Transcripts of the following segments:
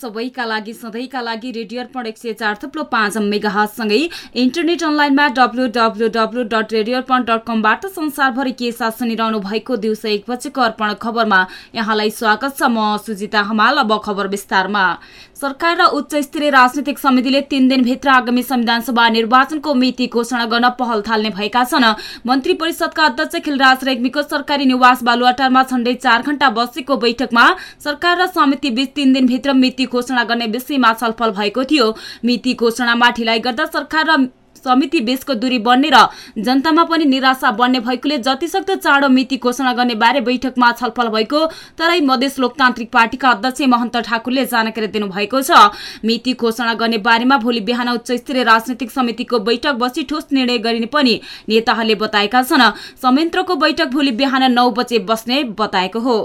सबैका लागि सधैँका लागि रेडियो अर्पण एक सय चार थप्लो पाँच मेगाहातसँगै इन्टरनेट अनलाइनमा W W W dot radio Arpan dot कमबाट संसारभरि के साथ सुनिरहनु भएको दिउँसो एक बजेको अर्पण खबरमा यहाँलाई स्वागत छ म सुजिता हमाल। अब खबर विस्तारमा। सरकार र उच्च स्तरीय राजनैतिक समितिले तीन दिनभित्र आगामी संविधान सभा निर्वाचनको मिति घोषणा गर्न पहल थाल्ने भएका छन्। मन्त्री परिषदका अध्यक्ष खिलराज रेग्मीको सरकारी निवास बालुवाटारमा झण्डै चार घण्टा बसेको बैठकमा सरकार र समिति बीच तीन दिनभित्र मिति घोषणा गर्ने विषयमा छलफल भएको थियो। मिति घोषणामा ढिलाइ गर्दा सरकार र समिति बीचको दूरी बढ्ने र जनतामा पनि निराशा बढ्ने भएकोले जतिसक्दो चाँडो मिति घोषणा गर्ने बारे बैठकमा छलफल भएको तराई मधेस लोकतान्त्रिक पार्टीका अध्यक्ष महन्त ठाकुरले जानकारी दिनुभएको छ। मिति घोषणा गर्ने बारेमा भोलि बिहान उच्च स्तरीय राजनैतिक समितिको बैठक बसी ठोस निर्णय गरिने पनि नेताहरूले बताएका छन्। संयन्त्रको बैठक भोलि बिहान नौ बजे बस्ने बताएको हो।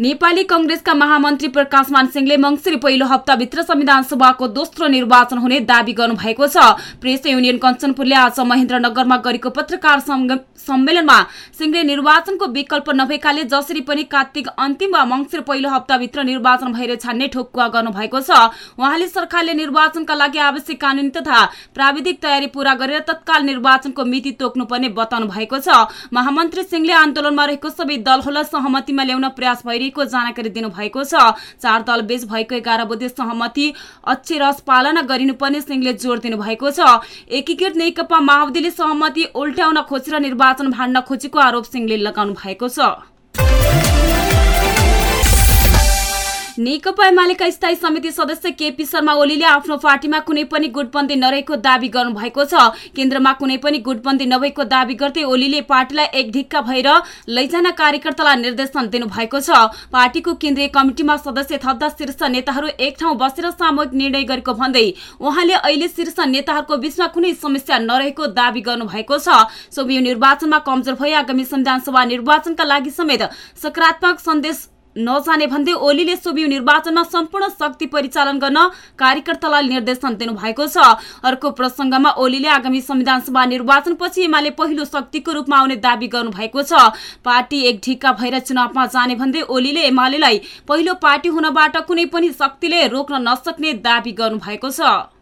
नेपाली कंग्रेसका महामन्त्री प्रकाशमान सिंहले मंगिर पहिलो हप्ताभित्र संविधान सभाको दोस्रो निर्वाचन हुने दावी गर्नुभएको छ। प्रेस युनियन कञ्चनपुरले आज महेन्द्रनगरमा गरेको पत्रकार सम्मेलनमा सिंहले निर्वाचनको विकल्प नभएकाले जसरी पनि कार्तिक अन्तिम वा मंगिर पहिलो हप्ताभित्र निर्वाचन भएर छान्ने ठोकुवा गर्नुभएको छ। उहाँले सरकारले निर्वाचनका लागि आवश्यक कानूनी तथा प्राविधिक तयारी पूरा गरेर तत्काल निर्वाचनको मिति तोक्नुपर्ने बताउनु भएको छ। महामन्त्री सिंहले आन्दोलनमा रहेको सबै दलहरूलाई सहमतिमा ल्याउन प्रयास भइरहेको जानकारी दिनुभएको छ। चार दल बीच भएको एघार बुधे सहमति अक्षरस पालना गरिनुपर्ने सिंहले जोड़ दिनुभएको छ। एकीकृत नेकपा माओवादीले सहमति उल्ट्याउन खोजेर निर्वाचन भाड्न खोजेको आरोप सिंहले लगाउनु भएको छ। नेकपा एमालेका स्थायी समिति सदस्य केपी शर्मा ओलीले आफ्नो पार्टीमा कुनै पनि गुटबन्दी नरहेको दावी गर्नुभएको छ। केन्द्रमा कुनै पनि गुटबन्दी नभएको दावी गर्दै ओलीले पार्टीलाई एक ढिक्का भएर लैजान कार्यकर्तालाई निर्देशन दिनुभएको छ। पार्टीको केन्द्रीय कमिटिमा सदस्य थप्दा शीर्ष नेताहरू एक ठाउँ बसेर सामूहिक निर्णय गरेको भन्दै उहाँले अहिले शीर्ष नेताहरूको बीचमा कुनै समस्या नरहेको दावी गर्नुभएको छ। सोभियो निर्वाचनमा कमजोर भए आगामी संविधान सभा निर्वाचनका लागि समेत सकारात्मक सन्देश नजाने भन्दै ओलीले सोभियो निर्वाचनमा सम्पूर्ण शक्ति परिचालन गर्न कार्यकर्तालाई निर्देशन दिनुभएको छ। अर्को प्रसंगमा ओलीले आगामी संविधान सभा निर्वाचनपछि एमाले पहिलो शक्तिको रूपमा आउने दावी गर्नुभएको छ। पार्टी एक ढिक्का भएर चुनावमा जाने भन्दै ओलीले एमालेलाई पहिलो पार्टी हुनबाट कुनै पनि शक्तिले रोक्न नसक्ने दावी गर्नुभएको छ।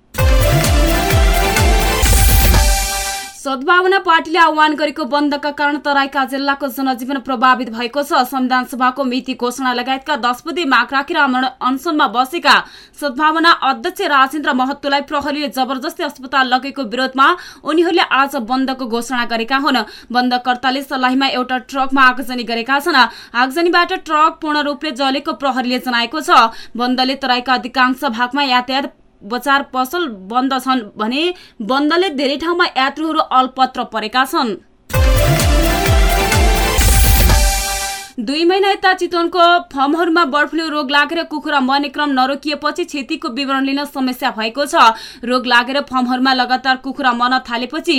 सद्भावना पार्टीले आह्वान गरेको बन्दका कारण तराईका जिल्लाको जनजीवन प्रभावित भएको छ। संविधान सभाको मिति घोषणा लगायतका बुधे माग राखेर अनसनमा बसेका सद्भावना अध्यक्ष राजेन्द्र महतोलाई प्रहरीले जबरजस्ती अस्पताल लगेको विरोधमा उनीहरूले आज बन्दको घोषणा गरेका हुन्। बन्दकर्ताले सल्लाहीमा एउटा ट्रकमा आगजनी गरेका छन्। आगजनीबाट ट्रक पूर्ण रूपले जलेको प्रहरीले जनाएको छ। बन्दले तराईका अधिकांश भागमा यातायात बजार पसल बन्द छन् भने बन्दले धेरै ठाउँमा यात्रुहरू अलपत्र परेका छन्। दुई महिना यता चितवनको फर्महरूमा बर्ड फ्लू रोग लागेर कुखुरा मर्ने क्रम नरोकिएपछि क्षतिको विवरण लिन समस्या भएको छ। रोग लागेर फर्महरूमा लगातार कुखुरा मर्न थालेपछि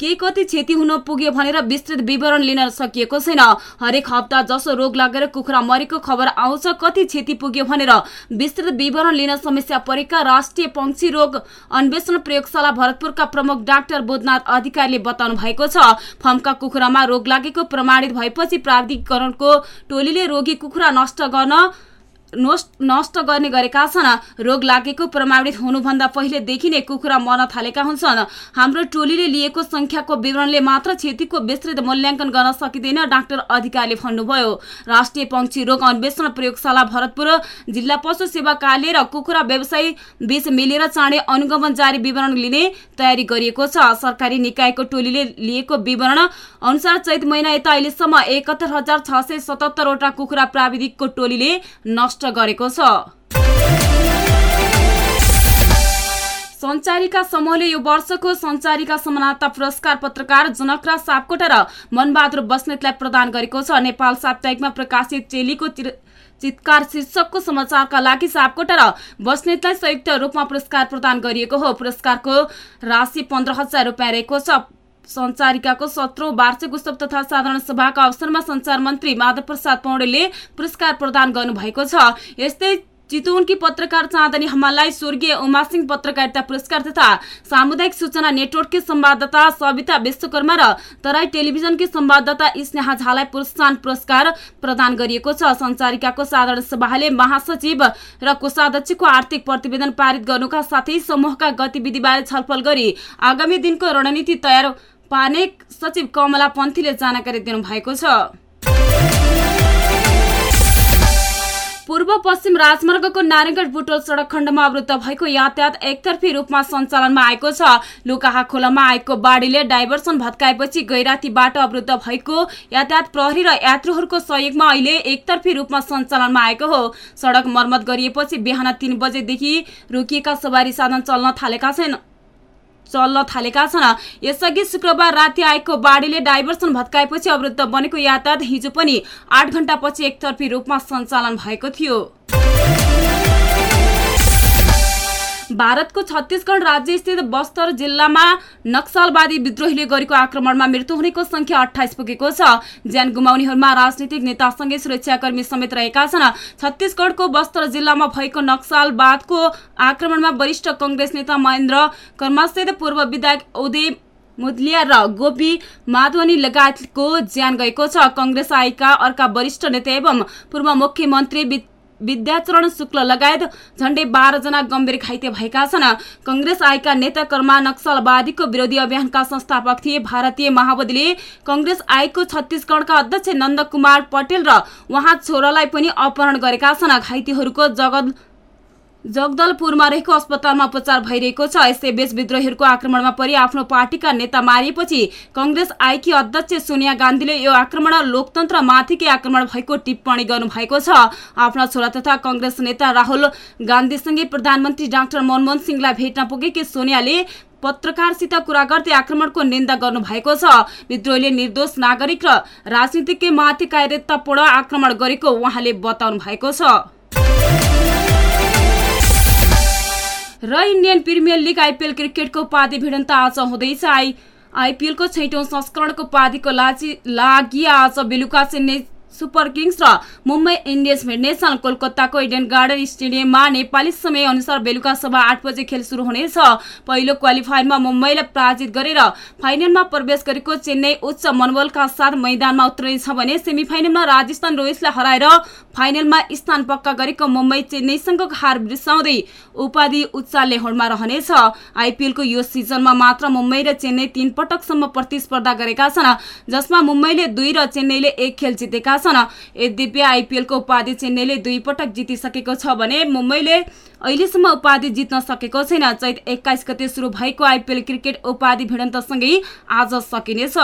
के कति क्षति हुन पुग्यो भनेर विस्तृत विवरण लिन सकिएको छैन। हरेक हप्ता जसो रोग लागेर कुखुरा मरेको खबर आउँछ कति क्षति पुग्यो भनेर विस्तृत विवरण लिन समस्या परेका राष्ट्रिय पंक्षी रोग अन्वेषण प्रयोगशाला भरतपुरका प्रमुख डाक्टर बोधनाथ अधिकारीले बताउनु भएको छ फर्मका कुखुरामा रोग लागेको प्रमाणित भएपछि प्राधिकरणको टोलीले रोगी कुखुरा नष्ट गर्न नष्ट गर्ने गरेका छन्। रोग लागेको प्रमाणित हुनुभन्दा पहिलेदेखि नै कुखुरा मर्न थालेका हुन्छन्। हाम्रो टोलीले लिएको संख्याको विवरणले मात्र क्षतिको विस्तृत मूल्याङ्कन गर्न सकिँदैन डाक्टर अधिकारीले भन्नुभयो। राष्ट्रिय पंक्षी रोग अन्वेषण प्रयोगशाला भरतपुर जिल्ला पशु सेवा कार्यालय र कुखुरा व्यवसायी बीच मिलेर चाँडै अनुगमन जारी विवरण लिने तयारी गरिएको छ। सरकारी निकायको टोलीले लिएको विवरण अनुसार चैत महिना यता अहिलेसम्म एकहत्तर हजार छ सय सतहत्तरवटा कुखुरा प्राविधिकको टोलीले नष्ट गरेको छ। सञ्चारीका समूहले यो वर्षको सञ्चारीका समानता पुरस्कार पत्रकार जनकरा सापकोटा र मनबहादुर बस्नेतलाई प्रदान गरेको छ। नेपाल साप्ताहिकमा प्रकाशित चेलीको चितकार शीर्षकको समाचारका लागि सापकोटा र बस्नेतलाई संयुक्त रूपमा पुरस्कार प्रदान गरिएको हो। पुरस्कारको राशि पन्ध्र हजार रुपियाँ रहेको छ। सञ्चारिकाको सत्रौं वार्षिक उत्सव तथा साधारण सभाका अवसरमा संचार मन्त्री माधव प्रसाद पौडेलले पुरस्कार प्रदान गर्नुभएको छ। यस्तै चितवनकी पत्रकार चाँदनी हमाललाई स्वर्गीय उमासिंह पत्रकारिता पुरस्कार तथा सामुदायिक सूचना नेटवर्ककी संवाददाता सविता विश्वकर्मा र तराई टेलिभिजनकी संवाददाता स्नेहा झालाई प्रोत्साहन पुरस्कार प्रदान गरिएको छ। संचारिकाको साधारण सभाले महासचिव र कोषाध्यक्षको आर्थिक प्रतिवेदन पारित गर्नुका साथै समूहका गतिविधिबारे छलफल गरी आगामी दिनको रणनीति तयार पार्ने सचिव कमला पन्थीले जानकारी दिनुभएको छ। पूर्व पश्चिम राजमार्गको नारायणगढ बुटोल सड़क खण्डमा अवरुद्ध भएको यातायात एकतर्फी रूपमा सञ्चालनमा आएको छ। लुकाहा खोलामा आएको बाढीले डाइभर्सन भत्काएपछि गैराती बाटो अवरुद्ध भएको यातायात प्रहरी र यात्रुहरूको सहयोगमा अहिले एकतर्फी रूपमा सञ्चालनमा आएको हो। सड़क मर्मत गरिएपछि बिहान तीन बजेदेखि रोकिएका सवारी साधन चल्न थालेका छन्। चल्न थालेका छन्। यसअघि शुक्रबार राति आएको बाढीले डाइभर्सन भत्काएपछि अवरुद्ध बनेको यातायात हिजो पनि आठ घण्टापछि एकतर्फी रूपमा सञ्चालन भएको थियो। भारतको छत्तीसगढ राज्य स्थित बस्तर जिल्लामा नक्सलवादी विद्रोहीले गरेको आक्रमणमा मृत्यु हुनेको संख्या अठाइस पुगेको छ। ज्यान गुमाउनेहरूमा राजनीतिक नेतासँगै सुरक्षाकर्मी समेत रहेका छन्। छत्तीसगढको बस्तर जिल्लामा भएको नक्सलवादको आक्रमणमा वरिष्ठ कंग्रेस नेता महेन्द्र कर्मासहित पूर्व विधायक उदय मुदलिया र गोपी माधवनी लगायतको ज्यान गएको छ। कंग्रेस आएका अर्का वरिष्ठ नेता एवं पूर्व मुख्यमन्त्री विद्याचरण शुक्ल लगायत झण्डै बाह्रजना गम्भीर घाइते भएका छन्। कंग्रेस आएका नेता कर्मा नक्सलवादीको विरोधी अभियानका संस्थापक थिए। भारतीय माओवादीले कंग्रेस आएको छत्तीसगढका अध्यक्ष नन्द कुमार पटेल र उहाँ छोरालाई पनि अपहरण गरेका छन्। घाइतेहरूको जगत जगदलपुरमा रहेको अस्पतालमा उपचार भइरहेको छ। यसैबीच विद्रोहीहरूको आक्रमणमा परि आफ्नो पार्टीका नेता मारिएपछि कंग्रेस आइकी अध्यक्ष सोनिया गान्धीले यो आक्रमण लोकतन्त्रमाथिकै आक्रमण भएको टिप्पणी गर्नुभएको छ। आफ्ना छोरा तथा कंग्रेस नेता राहुल गान्धीसँगै प्रधानमन्त्री डाक्टर मनमोहन सिंहलाई भेट्न पुगेकी सोनियाले पत्रकारसित कुरा गर्दै आक्रमणको निन्दा गर्नुभएको छ। विद्रोहीले निर्दोष नागरिक र राजनीतिकै माथि कार्यतापूर्ण आक्रमण गरेको उहाँले बताउनु भएको छ। र इन्डियन प्रिमियर लिग आइपिएल क्रिकेटको उपाधि भिडन्त आज हुँदैछ। आई आइपिएलको छैटौँ संस्करणको उपाधिको लागि आज बेलुका चेन्नई सुपर किङ्स र मुम्बई इन्डियन्स भिड्नेछन् कोलकाताको इडेन गार्डन स्टेडियममा नेपाली समय अनुसार बेलुका सभा आठ बजे खेल सुरु हुनेछ। पहिलो क्वालिफायरमा मुम्बईलाई पराजित गरेर फाइनलमा प्रवेश गरेको चेन्नई उच्च मनोबलका साथ मैदानमा उत्रनेछ भने सेमी फाइनलमा राजस्थान रोयल्सलाई हराएर फाइनलमा स्थान पक्का गरेको मुम्बई चेन्नईसँगको हार बिर्साउँदै उपाधि उच्चाल्य होडमा रहनेछ। आइपिएलको यो सिजनमा मात्र मुम्बई र चेन्नई तीन पटकसम्म प्रतिस्पर्धा गरेका छन् जसमा मुम्बईले दुई र चेन्नईले एक खेल जितेका छन् यद्यपि आइपिएलको उपाधि चेन्नईले दुई पटक जितिसकेको छ भने मुम्बईले अहिलेसम्म उपाधि जित्न सकेको छैन। चैत एक्काइस गते सुरु भएको आइपिएल क्रिकेट उपाधि भिडन्तसँगै आज सकिनेछ।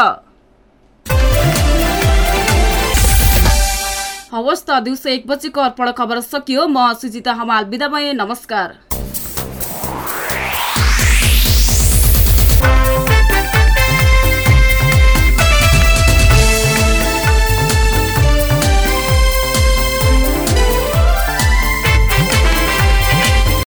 हवस् त दिउँसो एक बजीको अर्पण खबर सकियो। म सुजिता हमाल बिदा नमस्कार।